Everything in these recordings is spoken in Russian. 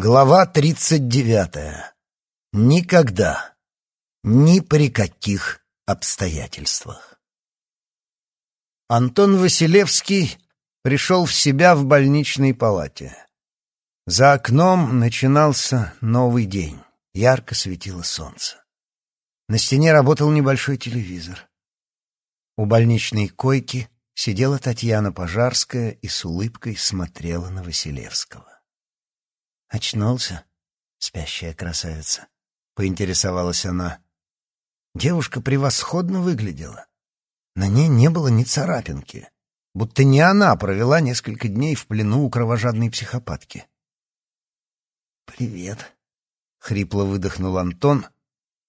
Глава тридцать девятая. Никогда. Ни при каких обстоятельствах. Антон Василевский пришел в себя в больничной палате. За окном начинался новый день. Ярко светило солнце. На стене работал небольшой телевизор. У больничной койки сидела Татьяна Пожарская и с улыбкой смотрела на Василевского. «Очнулся, спящая красавица?» — поинтересовалась она. Девушка превосходно выглядела. На ней не было ни царапинки, будто не она провела несколько дней в плену у кровожадной психопатки. «Привет», — хрипло выдохнул Антон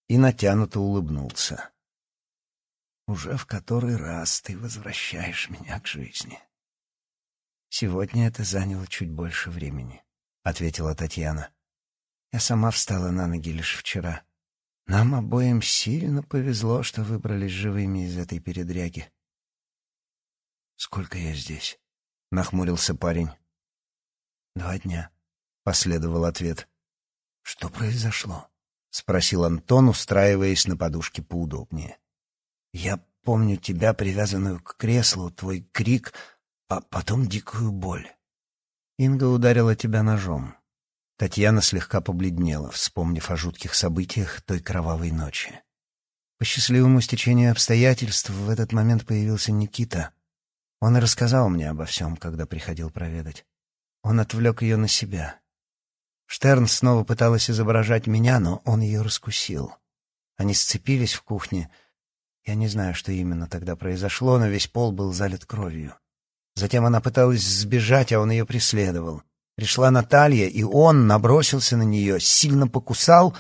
и натянуто улыбнулся. «Уже в который раз ты возвращаешь меня к жизни. Сегодня это заняло чуть больше времени». — ответила Татьяна. «Я сама встала на ноги лишь вчера. Нам обоим сильно повезло, что выбрались живыми из этой передряги». «Сколько я здесь?» — нахмурился парень. «Два дня», — последовал ответ. «Что произошло?» — спросил Антон, устраиваясь на подушке поудобнее. «Я помню тебя, привязанную к креслу, твой крик, а потом дикую боль. Инга ударила тебя ножом. Татьяна слегка побледнела, вспомнив о жутких событиях той кровавой ночи. По счастливому стечению обстоятельств в этот момент появился Никита. Он и рассказал мне обо всем, когда приходил проведать. Он отвлек ее на себя. Штерн снова пыталась изображать меня, но он ее раскусил. Они сцепились в кухне. Я не знаю, что именно тогда произошло, но весь пол был залит кровью. Затем она пыталась сбежать, а он ее преследовал. Пришла Наталья, и он набросился на нее, сильно покусал.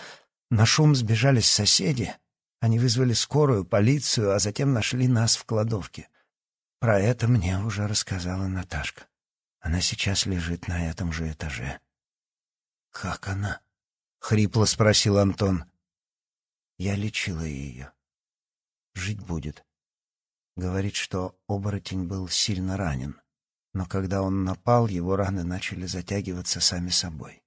На шум сбежались соседи. Они вызвали скорую, полицию, а затем нашли нас в кладовке. Про это мне уже рассказала Наташка. Она сейчас лежит на этом же этаже. «Как она?» — хрипло спросил Антон. Я лечила ее. Жить будет. Говорит, что оборотень был сильно ранен. Но когда он напал, его раны начали затягиваться сами собой.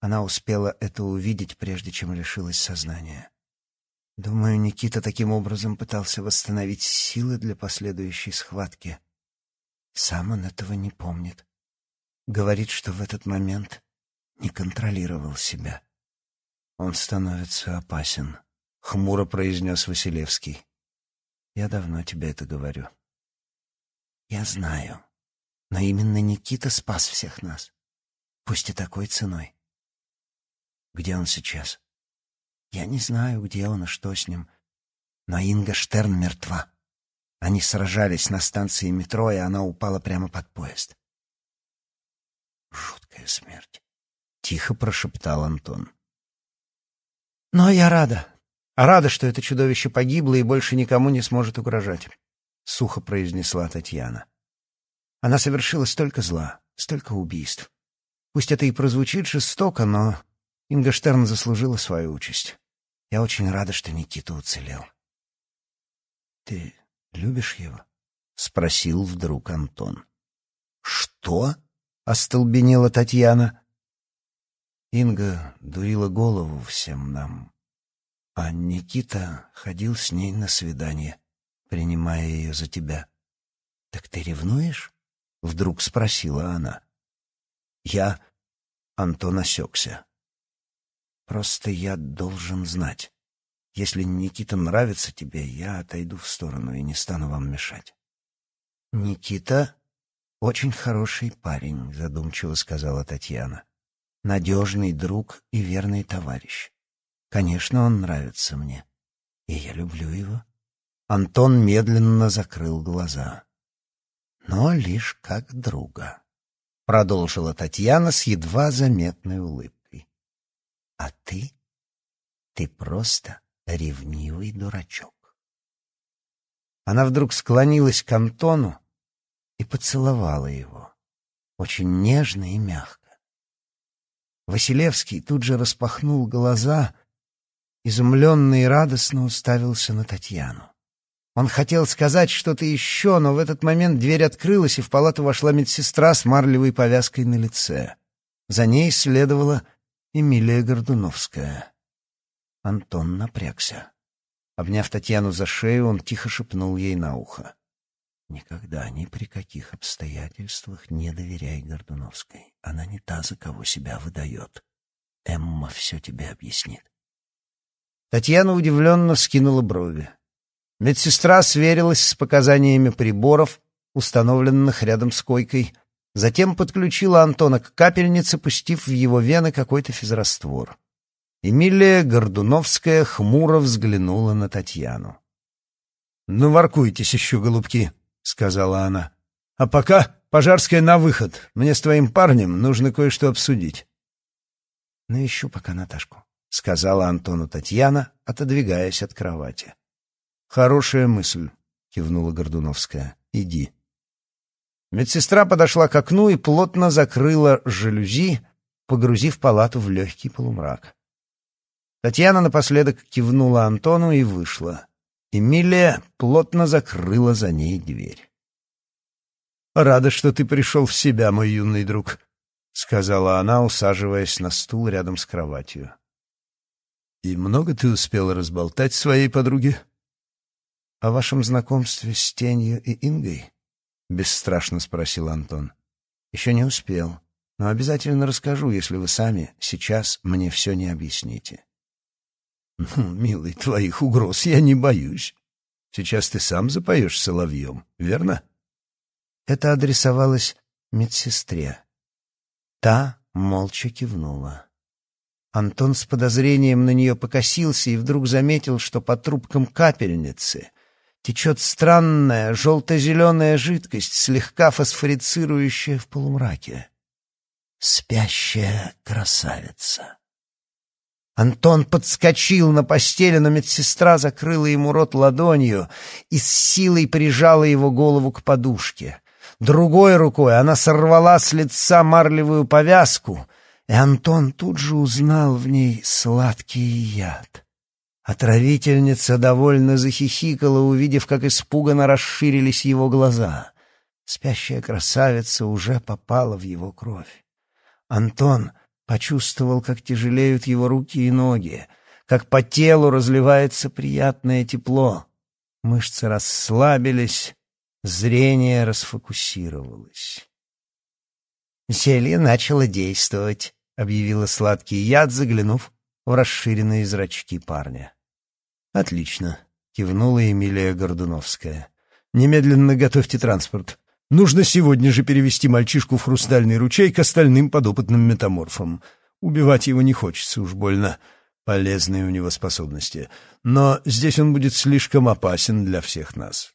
Она успела это увидеть, прежде чем лишилась сознания. Думаю, Никита таким образом пытался восстановить силы для последующей схватки. Сам он этого не помнит. Говорит, что в этот момент не контролировал себя. Он становится опасен, — хмуро произнес Василевский. Я давно тебе это говорю. Я знаю. Но именно Никита спас всех нас. Пусть и такой ценой. Где он сейчас? Я не знаю, где он и что с ним. Но Инга Штерн мертва. Они сражались на станции метро, и она упала прямо под поезд. Жуткая смерть. Тихо прошептал Антон. Но я рада. А рада, что это чудовище погибло и больше никому не сможет угрожать», — сухо произнесла Татьяна. «Она совершила столько зла, столько убийств. Пусть это и прозвучит жестоко, но Инга Штерн заслужила свою участь. Я очень рада, что Никита уцелел». «Ты любишь его?» — спросил вдруг Антон. «Что?» — остолбенела Татьяна. Инга дурила голову всем нам, а Никита ходил с ней на свидание, принимая ее за тебя. — Так ты ревнуешь? — вдруг спросила она. Я... Антон осекся. Просто я должен знать. Если Никита нравится тебе, я отойду в сторону и не стану вам мешать. Никита очень хороший парень, задумчиво сказала Татьяна. Надежный друг и верный товарищ. Конечно, он нравится мне. И я люблю его. Антон медленно закрыл глаза. Но лишь как друга. Продолжила Татьяна с едва заметной улыбкой. А ты? Ты просто ревнивый дурачок. Она вдруг склонилась к Антону и поцеловала его. Очень нежно и мягко. Василевский тут же распахнул глаза — изумленно и радостно уставился на Татьяну. Он хотел сказать что-то еще, но в этот момент дверь открылась, и в палату вошла медсестра с марлевой повязкой на лице. За ней следовала Эмилия Гордуновская. Антон напрягся. Обняв Татьяну за шею, он тихо шепнул ей на ухо. «Никогда, ни при каких обстоятельствах не доверяй Гордуновской. Она не та, за кого себя выдает. Эмма все тебе объяснит». Татьяна удивленно вскинула брови. Медсестра сверилась с показаниями приборов, установленных рядом с койкой, затем подключила Антона к капельнице, пустив в его вены какой-то физраствор. Эмилия Гордуновская хмуро взглянула на Татьяну. «Ну, воркуйтесь еще, голубки», — сказала она. «А пока, Пожарская, на выход. Мне с твоим парнем нужно кое-что обсудить». «Ну, ищу пока Наташку», — сказала Антону Татьяна, отодвигаясь от кровати. «Хорошая мысль», — кивнула Гордуновская. «Иди». Медсестра подошла к окну и плотно закрыла жалюзи, погрузив палату в легкий полумрак. Татьяна напоследок кивнула Антону и вышла. Эмилия плотно закрыла за ней дверь. «Рада, что ты пришел в себя, мой юный друг», — сказала она, усаживаясь на стул рядом с кроватью. «И много ты успел разболтать своей подруге?» «О вашем знакомстве с Тенью и Ингой?» — бесстрашно спросил Антон. «Еще не успел, но обязательно расскажу, если вы сами сейчас мне все не объясните». «Ну, милый, твоих угроз я не боюсь. Сейчас ты сам запоешь соловьем, верно?» Это адресовалось медсестре. Та молча кивнула. Антон с подозрением на нее покосился и вдруг заметил, что по трубкам капельницы течет странная желто-зеленая жидкость, слегка фосфорицирующая в полумраке. Спящая красавица. Антон подскочил на постели, но медсестра закрыла ему рот ладонью и с силой прижала его голову к подушке. Другой рукой она сорвала с лица марлевую повязку, и Антон тут же узнал в ней сладкий яд. Отравительница довольно захихикала, увидев, как испуганно расширились его глаза. Спящая красавица уже попала в его кровь. Антон Почувствовал, как тяжелеют его руки и ноги, как по телу разливается приятное тепло. Мышцы расслабились, зрение расфокусировалось. «Зелье начало действовать», — объявила сладкий яд, заглянув в расширенные зрачки парня. «Отлично», — кивнула Эмилия Гордуновская. «Немедленно готовьте транспорт. Нужно сегодня же перевести мальчишку в хрустальный ручей к остальным подопытным метаморфам. Убивать его не хочется уж больно. Полезные у него способности. Но здесь он будет слишком опасен для всех нас.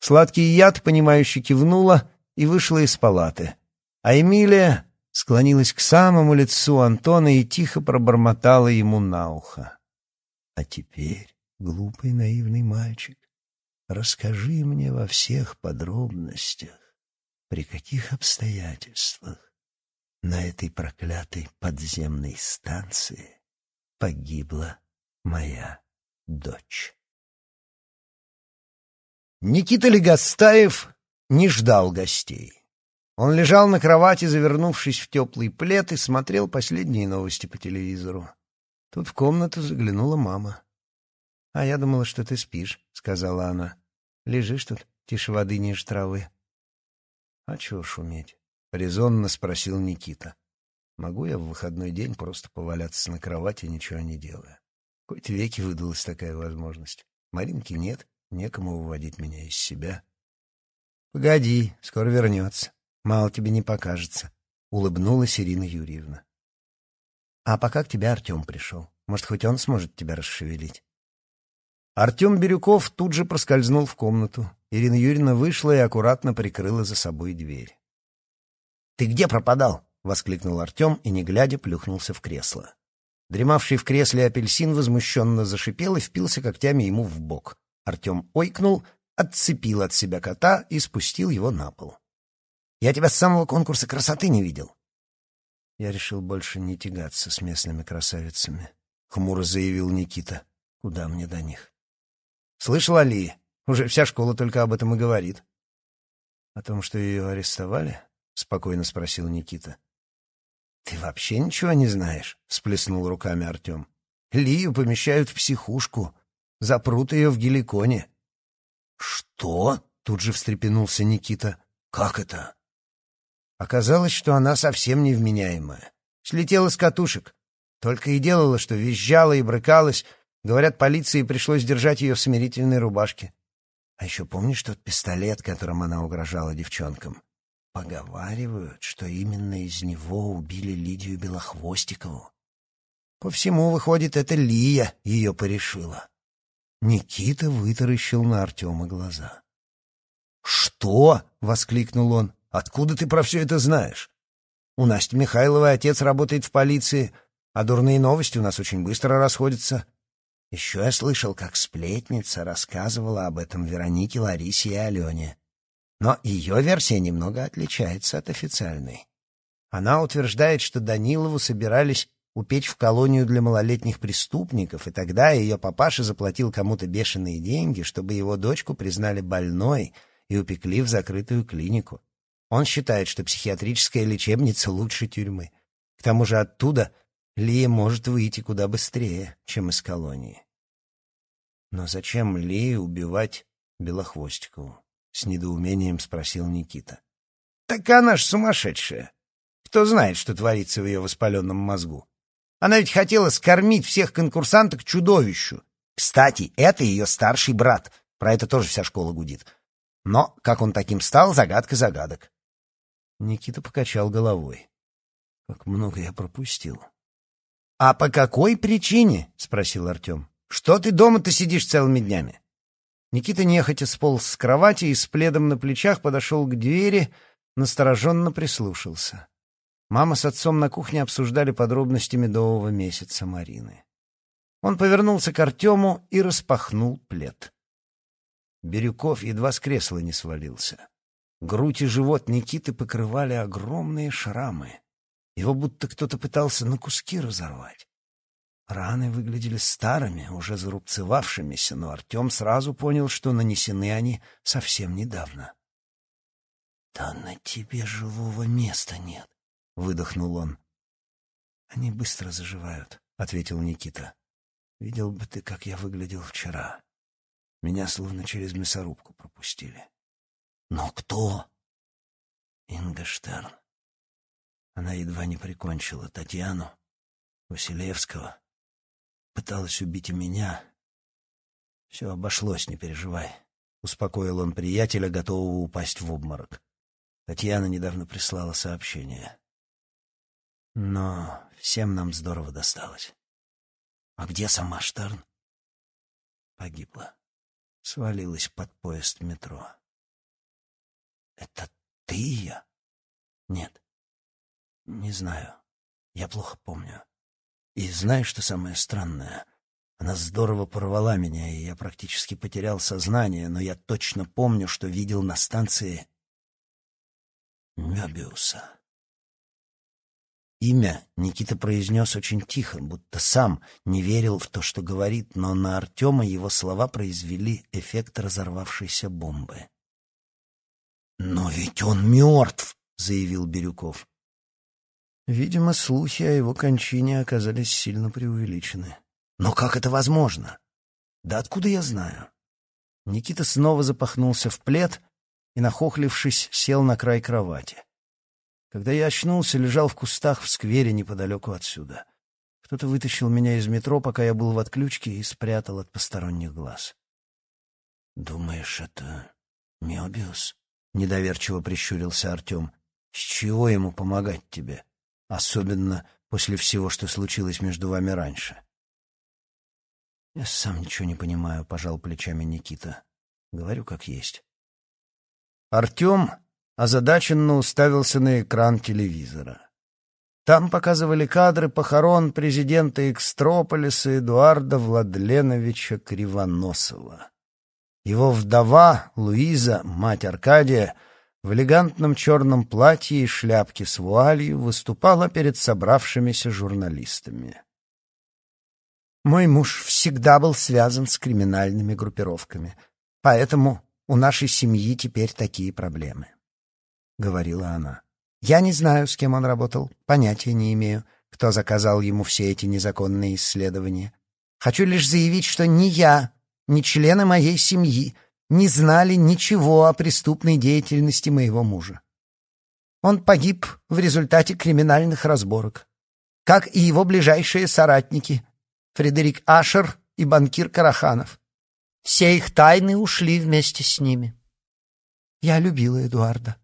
Сладкий яд, понимающе кивнула и вышла из палаты. А Эмилия склонилась к самому лицу Антона и тихо пробормотала ему на ухо. «А теперь, глупый наивный мальчик, Расскажи мне во всех подробностях, при каких обстоятельствах на этой проклятой подземной станции погибла моя дочь. Никита Легостаев не ждал гостей. Он лежал на кровати, завернувшись в теплый плед, и смотрел последние новости по телевизору. Тут в комнату заглянула мама. «А я думала, что ты спишь», — сказала она. «Лежишь тут, тише воды ниже травы». «А чего шуметь?» — резонно спросил Никита. «Могу я в выходной день просто поваляться на кровати, ничего не делая? Хоть веки выдалась такая возможность. Маринки нет, некому выводить меня из себя». «Погоди, скоро вернется. Мало тебе не покажется», — улыбнулась Ирина Юрьевна. «А пока к тебе Артем пришел. Может, хоть он сможет тебя расшевелить?» Артем Бирюков тут же проскользнул в комнату. Ирина Юрьевна вышла и аккуратно прикрыла за собой дверь. «Ты где пропадал?» — воскликнул Артем и, не глядя, плюхнулся в кресло. Дремавший в кресле апельсин возмущенно зашипел и впился когтями ему в бок. Артем ойкнул, отцепил от себя кота и спустил его на пол. «Я тебя с самого конкурса красоты не видел». «Я решил больше не тягаться с местными красавицами», — хмуро заявил Никита. «Куда мне до них?» Слышал Али? Уже вся школа только об этом и говорит. — О том, что ее арестовали? — спокойно спросил Никита. — «Ты вообще ничего не знаешь?» — всплеснул руками Артем. «Лию помещают в психушку. Запрут ее в геликоне». «Что?» — тут же встрепенулся Никита. «Как это?» Оказалось, что она совсем невменяемая. Слетела с катушек. Только и делала, что визжала и брыкалась. Говорят, полиции пришлось держать ее в смирительной рубашке. А еще помнишь тот пистолет, которым она угрожала девчонкам? Поговаривают, что именно из него убили Лидию Белохвостикову. По всему, выходит, это Лия ее порешила. Никита вытаращил на Артема глаза. «Что?» — воскликнул он. «Откуда ты про все это знаешь? У Насти Михайловой отец работает в полиции, а дурные новости у нас очень быстро расходятся. Еще я слышал, как сплетница рассказывала об этом Веронике, Ларисе и Алене. Но ее версия немного отличается от официальной. Она утверждает, что Данилову собирались упечь в колонию для малолетних преступников, и тогда ее папаша заплатил кому-то бешеные деньги, чтобы его дочку признали больной и упекли в закрытую клинику. Он считает, что психиатрическая лечебница лучше тюрьмы. К тому же оттуда Лия может выйти куда быстрее, чем из колонии. Но зачем Лии убивать Белохвостикову? С недоумением спросил Никита. Так она ж сумасшедшая. Кто знает, что творится в ее воспаленном мозгу. Она ведь хотела скормить всех конкурсанток чудовищу. Кстати, это ее старший брат. Про это тоже вся школа гудит. Но как он таким стал, загадка загадок. Никита покачал головой. Как много я пропустил. — А по какой причине? — спросил Артем. — Что ты дома-то сидишь целыми днями? Никита нехотя сполз с кровати и с пледом на плечах подошел к двери, настороженно прислушался. Мама с отцом на кухне обсуждали подробности медового месяца Марины. Он повернулся к Артему и распахнул плед. Бирюков едва с кресла не свалился. Грудь и живот Никиты покрывали огромные шрамы. Его будто кто-то пытался на куски разорвать. Раны выглядели старыми, уже зарубцевавшимися, но Артем сразу понял, что нанесены они совсем недавно. — Да на тебе живого места нет, — выдохнул он. — Они быстро заживают, — ответил Никита. — Видел бы ты, как я выглядел вчера. Меня словно через мясорубку пропустили. — Но кто? — Инга Штерн. Она едва не прикончила Татьяну, Василевского Пыталась убить и меня. Все обошлось, не переживай. Успокоил он приятеля, готового упасть в обморок. Татьяна недавно прислала сообщение. Но всем нам здорово досталось. А где сама Штерн? Погибла. Свалилась под поезд метро. Это ты я? Нет. Не знаю. Я плохо помню. И знаешь, что самое странное? Она здорово порвала меня, и я практически потерял сознание, но я точно помню, что видел на станции Мёбиуса. Имя Никита произнес очень тихо, будто сам не верил в то, что говорит, но на Артема его слова произвели эффект разорвавшейся бомбы. «Но ведь он мертв!» — заявил Бирюков. Видимо, слухи о его кончине оказались сильно преувеличены. Но как это возможно? Да откуда я знаю? Никита снова запахнулся в плед и, нахохлившись, сел на край кровати. Когда я очнулся, лежал в кустах в сквере неподалеку отсюда. Кто-то вытащил меня из метро, пока я был в отключке, и спрятал от посторонних глаз. «Думаешь, это Мёбиус?» — недоверчиво прищурился Артем. «С чего ему помогать тебе?» Особенно после всего, что случилось между вами раньше. Я сам ничего не понимаю, пожал плечами Никита. Говорю как есть. Артем озадаченно уставился на экран телевизора. Там показывали кадры похорон президента Экстрополиса Эдуарда Владленовича Кривоносова. Его вдова Луиза, мать Аркадия, в элегантном черном платье и шляпке с вуалью выступала перед собравшимися журналистами. «Мой муж всегда был связан с криминальными группировками, поэтому у нашей семьи теперь такие проблемы», — говорила она. Я не знаю, с кем он работал, понятия не имею, кто заказал ему все эти незаконные исследования. Хочу лишь заявить, что ни я, ни члены моей семьи не знали ничего о преступной деятельности моего мужа. Он погиб в результате криминальных разборок, как и его ближайшие соратники Фредерик Ашер и банкир Караханов. Все их тайны ушли вместе с ними. Я любила Эдуарда,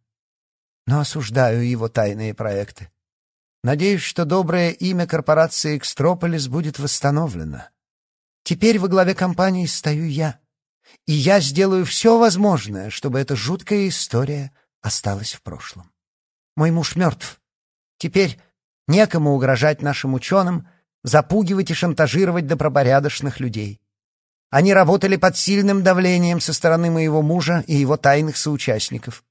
но осуждаю его тайные проекты. Надеюсь, что доброе имя корпорации «Экстрополис» будет восстановлено. Теперь во главе компании стою я, и я сделаю все возможное, чтобы эта жуткая история осталась в прошлом. Мой муж мертв. Теперь некому угрожать нашим ученым, запугивать и шантажировать добропорядочных людей. Они работали под сильным давлением со стороны моего мужа и его тайных соучастников.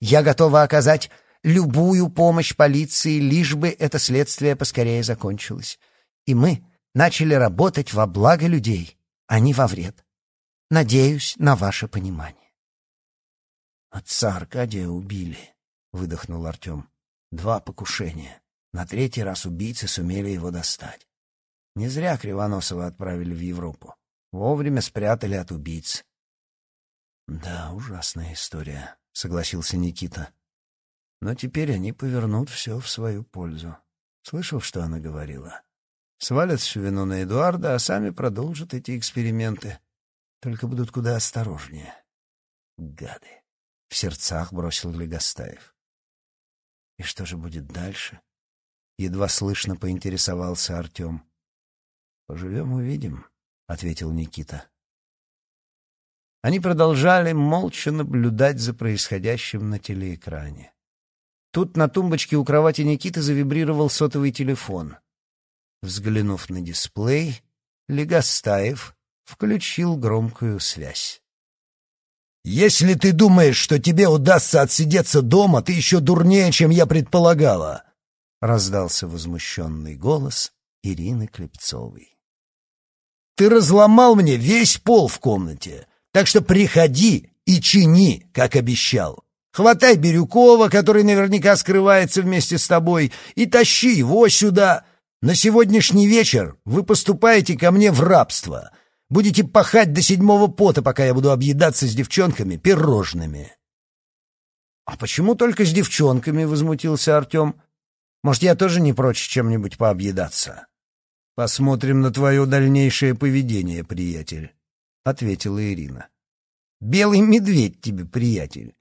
Я готова оказать любую помощь полиции, лишь бы это следствие поскорее закончилось. И мы начали работать во благо людей, а не во вред. Надеюсь на ваше понимание. «Отца Аркадия убили», — выдохнул Артем. «Два покушения. На третий раз убийцы сумели его достать. Не зря Кривоносова отправили в Европу. Вовремя спрятали от убийц». «Да, ужасная история», — согласился Никита. «Но теперь они повернут все в свою пользу. Слышал, что она говорила?» Свалят всю вину на Эдуарда, а сами продолжат эти эксперименты. Только будут куда осторожнее. Гады. В сердцах бросил Легостаев. И что же будет дальше? Едва слышно поинтересовался Артем. Поживем — увидим, — ответил Никита. Они продолжали молча наблюдать за происходящим на телеэкране. Тут на тумбочке у кровати Никиты завибрировал сотовый телефон. Взглянув на дисплей, Легостаев включил громкую связь. «Если ты думаешь, что тебе удастся отсидеться дома, ты еще дурнее, чем я предполагала!» — раздался возмущенный голос Ирины Клепцовой. «Ты разломал мне весь пол в комнате, так что приходи и чини, как обещал. Хватай Бирюкова, который наверняка скрывается вместе с тобой, и тащи его сюда. На сегодняшний вечер вы поступаете ко мне в рабство. Будете пахать до седьмого пота, пока я буду объедаться с девчонками пирожными. — А почему только с девчонками? — возмутился Артем. — Может, я тоже не прочь чем-нибудь пообъедаться? — Посмотрим на твое дальнейшее поведение, приятель, — ответила Ирина. — Белый медведь тебе, приятель.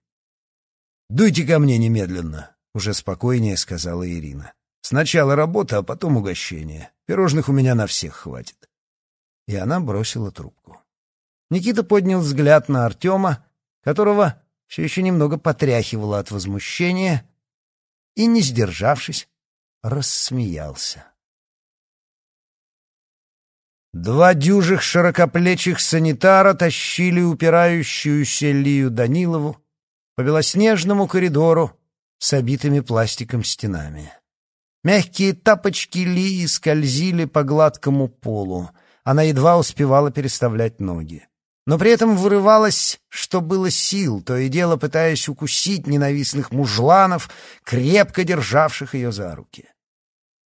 — Дуйте ко мне немедленно, — уже спокойнее сказала Ирина. Сначала работа, а потом угощение. Пирожных у меня на всех хватит. И она бросила трубку. Никита поднял взгляд на Артема, которого все еще немного потряхивало от возмущения, и, не сдержавшись, рассмеялся. Два дюжих широкоплечих санитара тащили упирающуюся Лию Данилову по белоснежному коридору с обитыми пластиком стенами. Мягкие тапочки Лии скользили по гладкому полу. Она едва успевала переставлять ноги. Но при этом вырывалась, что было сил, то и дело пытаясь укусить ненавистных мужланов, крепко державших ее за руки.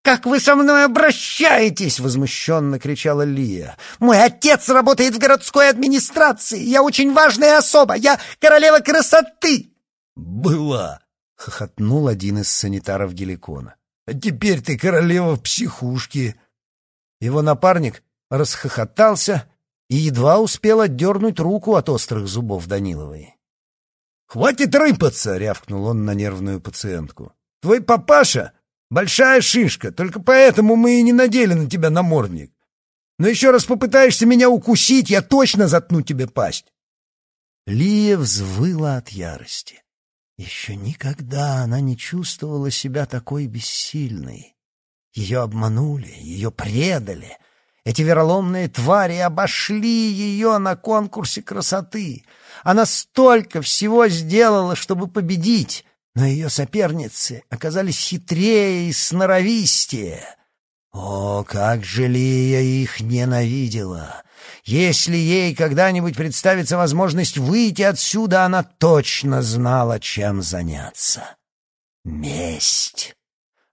«Как вы со мной обращаетесь?» — возмущенно кричала Лия. «Мой отец работает в городской администрации. Я очень важная особа. Я королева красоты!» «Была!» — хохотнул один из санитаров Геликона. А теперь ты королева в психушке. Его напарник расхохотался и едва успел отдернуть руку от острых зубов Даниловой. «Хватит рыпаться!» — рявкнул он на нервную пациентку. «Твой папаша — большая шишка, только поэтому мы и не надели на тебя намордник. Но еще раз попытаешься меня укусить, я точно заткну тебе пасть!» Лия взвыла от ярости. Еще никогда она не чувствовала себя такой бессильной. Ее обманули, ее предали. Эти вероломные твари обошли ее на конкурсе красоты. Она столько всего сделала, чтобы победить, но ее соперницы оказались хитрее и сноровистее. О, как же Лия их ненавидела! Если ей когда-нибудь представится возможность выйти отсюда, она точно знала, чем заняться. Месть.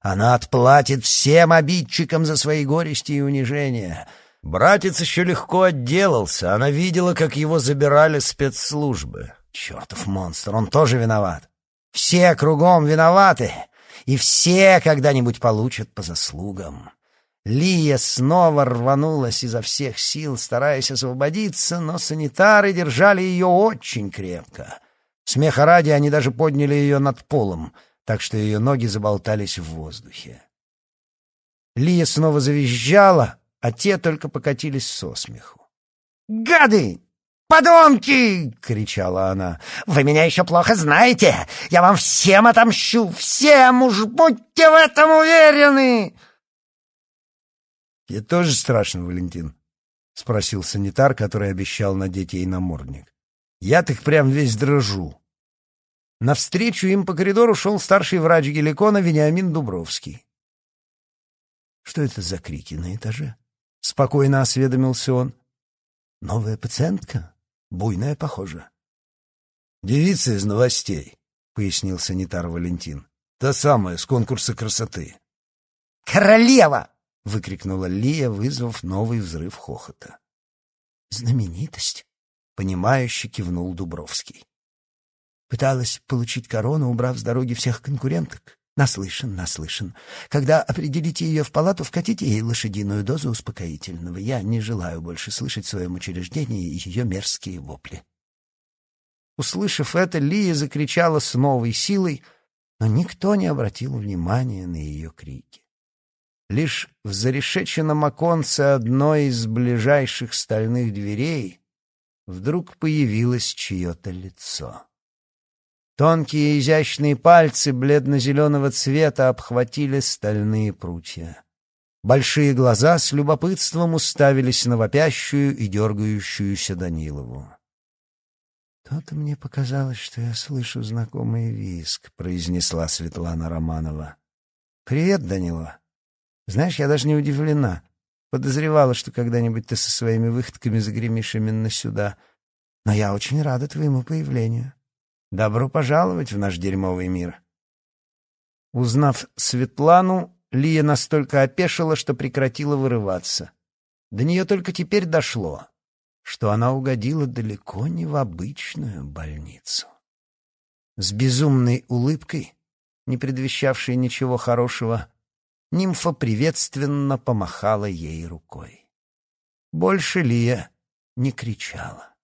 Она отплатит всем обидчикам за свои горести и унижения. Братец еще легко отделался. Она видела, как его забирали спецслужбы. Чертов монстр, он тоже виноват. Все кругом виноваты, и все когда-нибудь получат по заслугам. Лия снова рванулась изо всех сил, стараясь освободиться, но санитары держали ее очень крепко. Смеха ради они даже подняли ее над полом, так что ее ноги заболтались в воздухе. Лия снова завизжала, а те только покатились со смеху. «Гады! «Подонки!» — кричала она. «Вы меня еще плохо знаете! Я вам всем отомщу! Всем уж будьте в этом уверены!» «Тебе тоже страшно, Валентин?» — спросил санитар, который обещал надеть ей намордник. «Я так прям весь дрожу». Навстречу им по коридору шел старший врач Геликона Вениамин Дубровский. «Что это за крики на этаже?» — спокойно осведомился он. «Новая пациентка?» Буйная, похоже. «Девица из новостей», — пояснил санитар Валентин. «Та самая, с конкурса красоты». «Королева!» — выкрикнула Лия, вызвав новый взрыв хохота. «Знаменитость», — понимающе кивнул Дубровский. Пыталась получить корону, убрав с дороги всех конкуренток. Наслышан, наслышан. Когда определите ее в палату, вкатите ей лошадиную дозу успокоительного. Я не желаю больше слышать в своем учреждении ее мерзкие вопли. Услышав это, Лия закричала с новой силой, но никто не обратил внимания на ее крики. Лишь в зарешеченном оконце одной из ближайших стальных дверей вдруг появилось чье-то лицо. Тонкие изящные пальцы бледно-зеленого цвета обхватили стальные прутья. Большие глаза с любопытством уставились на вопящую и дергающуюся Данилову. «То-то мне показалось, что я слышу знакомый виск», — произнесла Светлана Романова. «Привет, Данилова. Знаешь, я даже не удивлена. Подозревала, что когда-нибудь ты со своими выходками загремишь именно сюда. Но я очень рада твоему появлению. Добро пожаловать в наш дерьмовый мир. Узнав Светлану, Лия настолько опешила, что прекратила вырываться. До нее только теперь дошло, что она угодила далеко не в обычную больницу. С безумной улыбкой, не предвещавшей ничего хорошего, нимфа приветственно помахала ей рукой. Больше Лия не кричала.